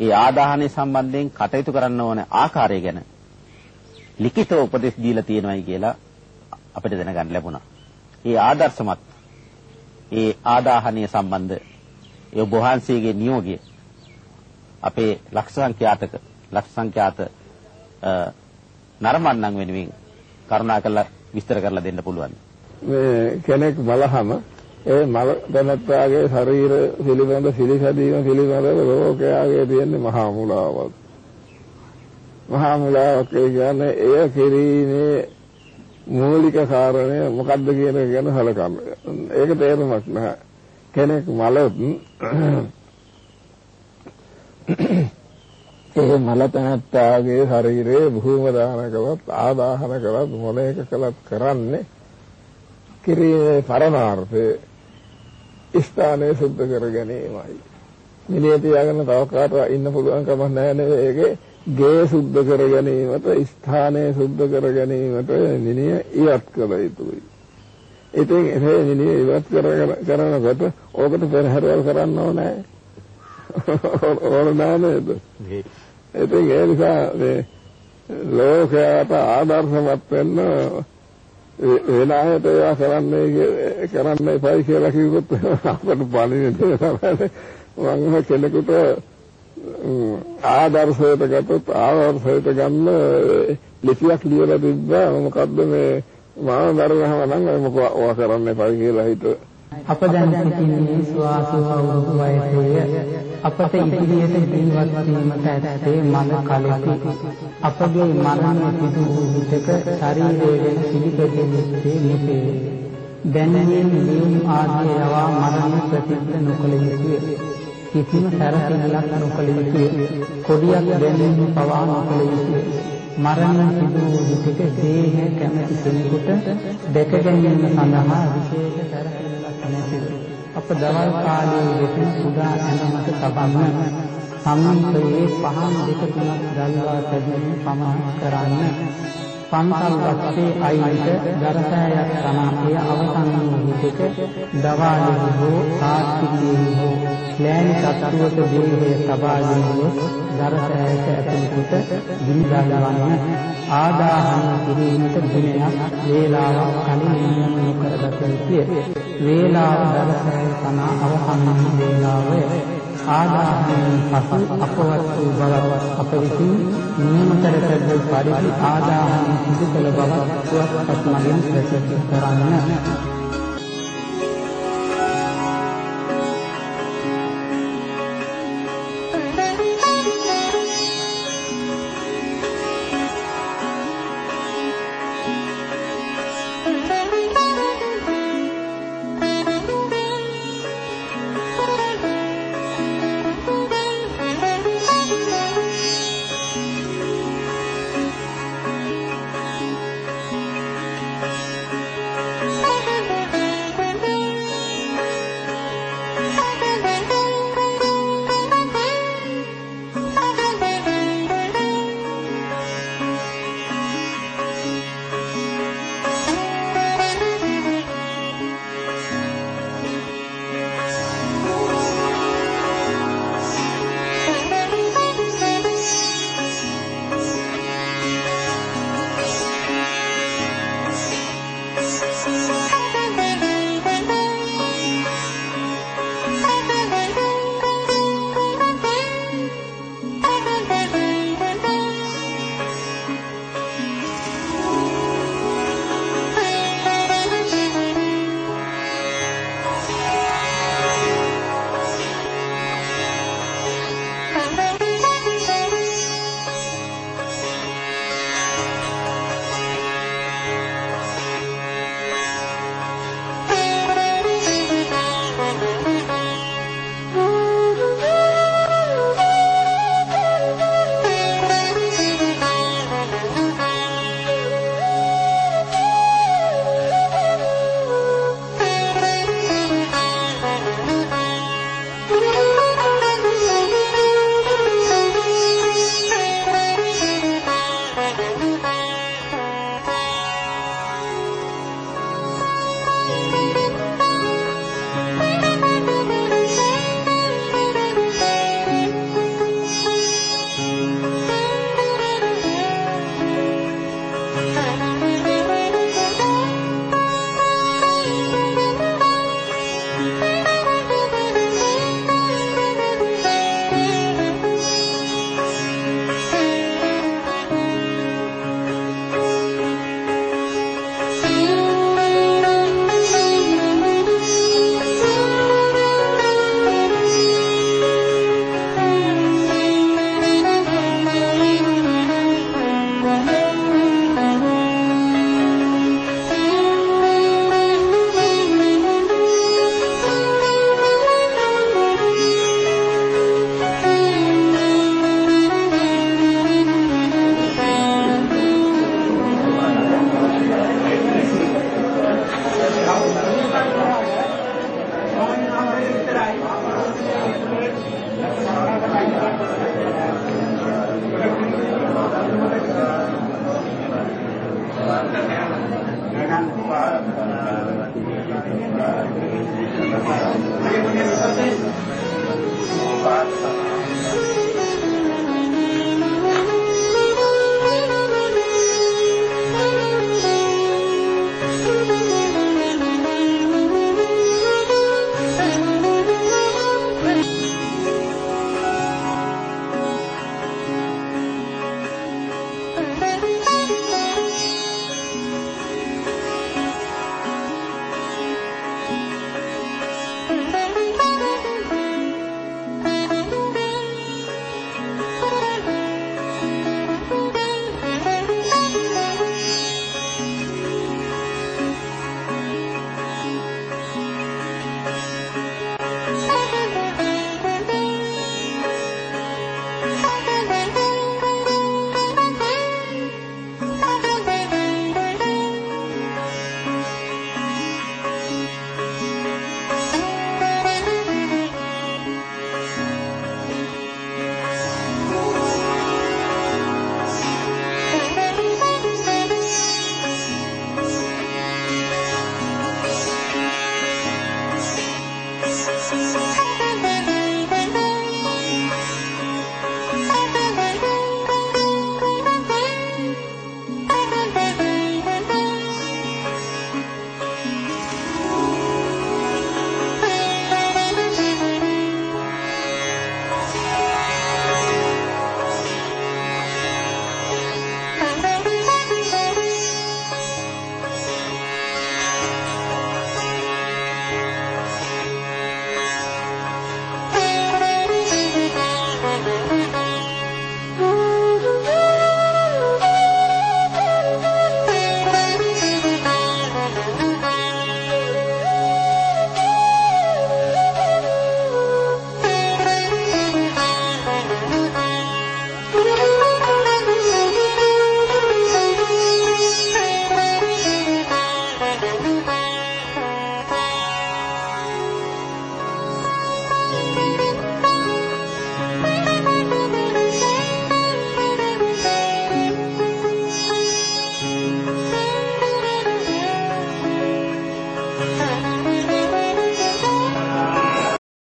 ඒ ආදාහනය සම්බන්ධයෙන් කටයුතු කරන්න ඕන ආකාරය ගැන ලිඛිතව උපදෙස් දීලා තියෙනවායි කියලා අපිට දැනගන්න ලැබුණා. ඒ ආදර්ශමත් ඒ ආදාහනය සම්බන්ධ ඒ ඔබ වහන්සේගේ නියෝගය අපේ ලක්ෂ සංඛ්‍යාතක ලක්ෂ සංඛ්‍යාත නරඹන්නන් වෙනුවෙන් කරුණාකරලා විස්තර කරලා දෙන්න පුළුවන්. මේ කෙනෙක් බලහම ඒ මල දැනත්තාගේ ශරීර පිළිබඳ පිළිසැදීම පිළිබඳව ලෝකයාගේ තියෙන මහා මුලාවක්. මහා මුලාවක් කියන්නේ එය කිරීමේ මූලික කාරණය මොකද්ද කියන එක ගැන සැලකන්න. ඒක තේරුමක් නැහැ. කෙනෙක් මලත් ඒ මල තනත්තාගේ ශරීරයේ භූම දානකවත් ආදාහන කළත් මොන එක කළත් කරන්නේ කිරීමේ පරමාර්ථය ස්ථානය සුද්ධ කර ගැනීමයි. මිනිහ තියාගෙන තව කාට ඉන්න පුළුවන් කමක් නැහැ නේද? ඒකේ ගේ සුද්ධ කර ගැනීමට ස්ථානය සුද්ධ කර ගැනීමට මිනිහ ඉවත් කළ යුතුයි. ඉතින් ඒ මිනිහ ඉවත් කරනකොට ඕකට පෙරහැරවල් කරන්න ඕනේ. ඕන නේද? ඉතින් ඒ නිසා මේ ලෝකයට ආදර්ශමත් වෙන්න වෙන අයට ඒවා කරන්නේ කරන්න එපයි කියලා කිව්වොත් අපට පණිවිඩ තමයි මම කෙනෙකුට ආදර්ශයට ගත්තොත් ආදර්ශයට ගන්න ලිපියක් ලියලා තිබ්බා මොකද්ද මේ මම දරුවහම නම් මොකවා කරන්න එපයි කියලා හිතුවා අප දැන් සිටින්නේ ස්වාසව අවුරුදු වයසේය. අපට ඉදිරියට ජීවත් වීමට ඇත්තේ මන කලෙකි. අපගේ මරණ සිදු වූ විටක ශරීරයෙන් පිළිපැදෙන්නේ මෙසේ. දැනීම නියම ආදී යවා මරණ ප්‍රතිද්ද නොකළ යුතුය. කිසිම සැරසෙල්ලක් නොකළ යුතුය. කොඩියක් දැනීම පවා නොකළ යුතුය. මරණ සිදු වූ විටක දේහ කැමැති කෙනෙකුට දැක ගැනීම සඳහා විශේෂ සැරසෙල්ලක් අප දවල් කාලයේ වෙසෙන කුඩා ඇඳමක තබන්න සම්මුඛයේ පහන් දෙක තුනක් දල්වා තැබීම පමණක් කරන්න පන්සල් වත්තේ අයියට දරසෑයක් තනාපය අවසන් වූ විටක දවාලෙහි හෝ කාර්තිකයේ හෝ ලෑනි තත්ත්වක දේහය තබාගෙන දරසෑයට ඇතුළු කොට ගිනි දල්වන්න ආදාහන කිරීමට දිනයක් වේලාවක් කලින් නියම නොකරගත යුතුය. වේලාව දවසයි තනා අවසන් වේලාවය ආදාහනයෙන් පසු අපවත් වූ බවත් අප විසින් නියම කර තිබූ පරිදි ආදාහන සිදු කළ බවත් පුවත්පත් මගින් ප්‍රසිද්ධ කරන්න